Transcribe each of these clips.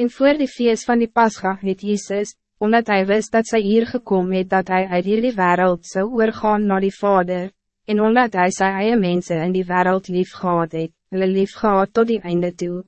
En voor die feest van die Pascha het Jezus, omdat hij wist dat zij hier gekomen het dat hij uit hierdie wereld zou oorgaan naar die Vader, en omdat hij sy eie mense in die wereld lief gehad het, hulle lief gehad tot die einde toe.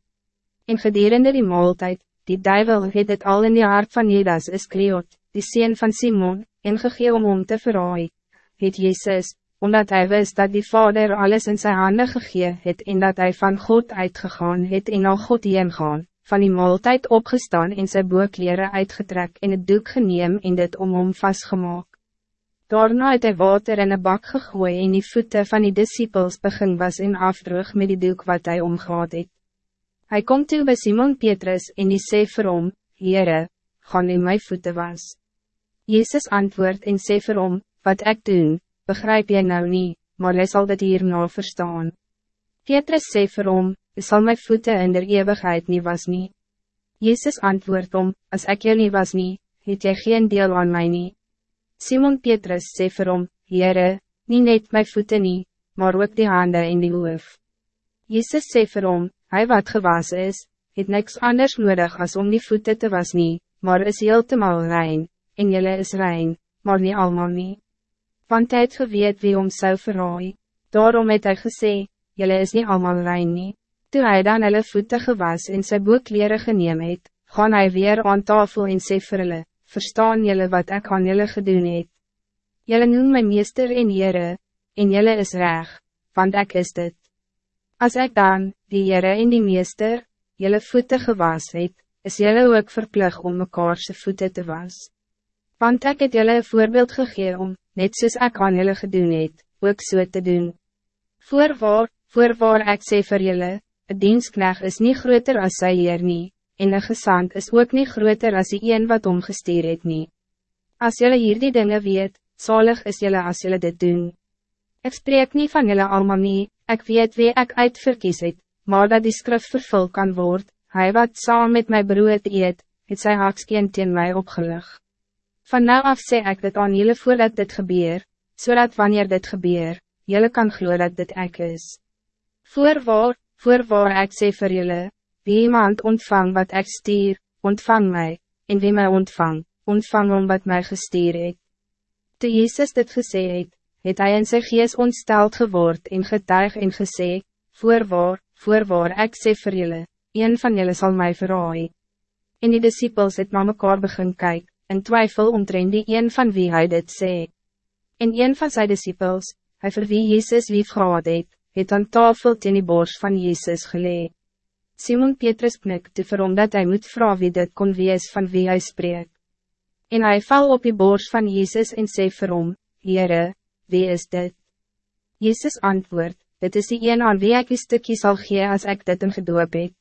En gedurende die maaltijd, die duivel het het al in die hart van Judas Iskriot, die sien van Simon, en gegee om hom te verraai, het Jezus, omdat hij wist dat die Vader alles in zijn handen gegee het en dat hij van God uitgegaan het en al God heen gaan, van die maaltijd opgestaan en sy boekleren uitgetrek en het doek geneem en dit om hom vastgemaak. Daarna het hy water in een bak gegooi en die voeten van die disciples begin was en afdrug met die doek wat hij omgehad het. Hy kom toe by Simon Petrus en die sê vir hom, Heere, gaan in my voeten was. Jezus antwoord en sê vir hom, wat ik doen, begrijp jy nou niet, maar jy sal dit hierna verstaan. Petrus sê vir hom, zal mijn voeten in der eeuwigheid niet was niet. Jezus antwoordt om, als ik jou niet was niet, het jy geen deel aan mij niet. Simon Petrus sê vir hom, Heere, nie net my voeten niet, maar ook die handen in die hoof. Jezus sê vir hom, hy wat gewas is, het niks anders nodig als om die voeten te was niet, maar is heeltemal rein, en jylle is rein, maar niet allemaal niet. Want hy het geweet wie om zou verraai, daarom het hy gesê, jylle is niet allemaal rein niet. Toen hij dan hulle voete gewas en sy boekleren geneem het, gaan hy weer aan tafel en sê vir hulle, verstaan jullie wat ik aan jullie gedoen het. Jullie noem my meester en Heere, en jullie is reg, want ik is dit. Als ik dan, die Heere en die meester, jullie voete gewas het, is jullie ook verplig om mekaarse voete te was. Want ik het jullie een voorbeeld gegeven om, net soos ek aan jullie gedoen het, ook so te doen. Voorwaar, voorwaar ek sê vir jullie, Een dienstknecht is niet groter als sy heer nie, en een gezant is ook niet groter als die een wat omgestuur het nie. As jylle hier die dinge weet, zalig is jylle as jylle dit doen. Ik spreek niet van jylle allemaal nie, ek weet wie ek uitverkies het, maar dat die skrif vervul kan worden. hij wat saam met my brood eet, het sy hakskeen teen my opgelig. Van nou af sê ek dit aan jylle voordat dit gebeur, zodat wanneer dit gebeur, jylle kan glo dat dit ek is. Voorwaar, Voorwaar ik sê vir julle, wie iemand ontvang wat ik stier, ontvang mij, en wie mij ontvang, ontvang om wat mij gestuur het. Toe Jezus dit gesê het, het hy in sy gees ontsteld geword en getuig en gesê, voorwaar, voorwaar ik sê vir julle, een van julle zal mij verraai. En die disciples het na mekaar begin kyk, in twijfel omtrent die een van wie hij dit sê. En een van zijn disciples, hij vir wie Jezus lief gehad het, het aan tafel teen die bors van Jezus gelee. Simon Petrus knikte vir hom dat hy moet vragen wie dit kon wees van wie hij spreek. En hij val op die bors van Jezus en sê vir hom, Heere, wie is dit? Jezus antwoord, dit is die een aan wie ek die stukje sal gee as ek dit in gedoop het.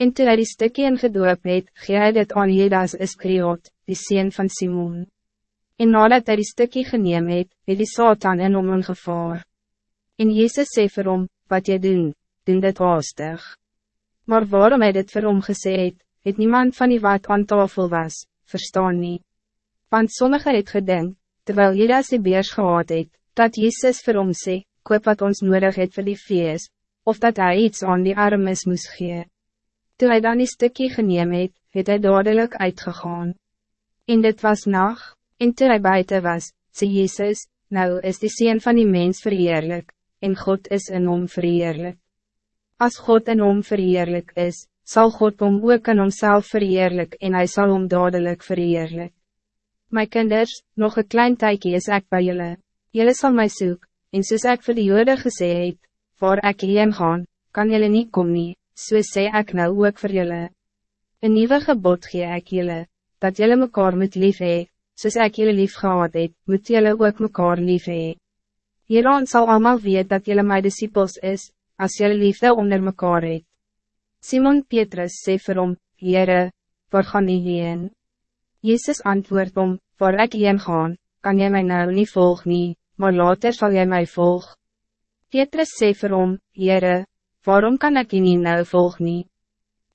En toe hy die stukje in gedoop het, gee hy dit aan Judas Iskriot, die sien van Simon. En nadat hy die stukje geneem het, het die Satan in hom in gevaar. En Jezus sê vir hom, wat jy doen, doen dit haastig. Maar waarom hij dit vir hom gesê het, het niemand van die wat aan tafel was, verstaan nie. Want sommige het gedink, terwijl Judas die beers gehad het, dat Jezus vir hom sê, koop wat ons nodig het vir die feest, of dat hij iets aan die armes moest gee. Toen hij dan die stukje geneem het, het hy dadelijk uitgegaan. En dit was nacht, en toe hy buiten was, sê Jezus, nou is die Seen van die mens verheerlijk, en God is in hom verheerlijk. Als God in hom verheerlijk is, zal God hom ook in homself verheerlijk en hij zal hom dadelijk verheerlijk. My kinders, nog een klein tijdje is ik bij jullie. Jullie zal mij zoeken, en soos ek vir die jode gesê het, waar ek heen gaan, kan jullie niet kom nie, so sê ek nou ook vir jullie. Een nieuwe gebod gee ek jullie, dat jullie mekaar moet lief hee, soos ek jullie lief gehad het, moet jullie ook mekaar lief hee. Hieraan zal allemaal weten dat jullie mijn disciples is, als jullie liefde onder mekaar het. Simon Petrus sê vir hom, Heere, waar gaan nie heen? Jezus antwoord om, waar ek heen gaan, kan jy mij nou niet volg nie, maar later zal jy mij volg. Petrus sê vir hom, Heere, waarom kan ik je nie nou volg nie?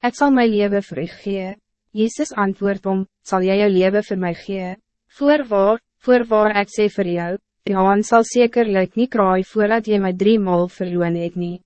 Ek sal my leven vir u gee. Jezus antwoord om, zal jij jou leven voor mij gee? Voorwaar, voorwaar ek sê vir jou, Die haan sal zekerlijk niet kraai voordat je mij drie maal verloon het nie.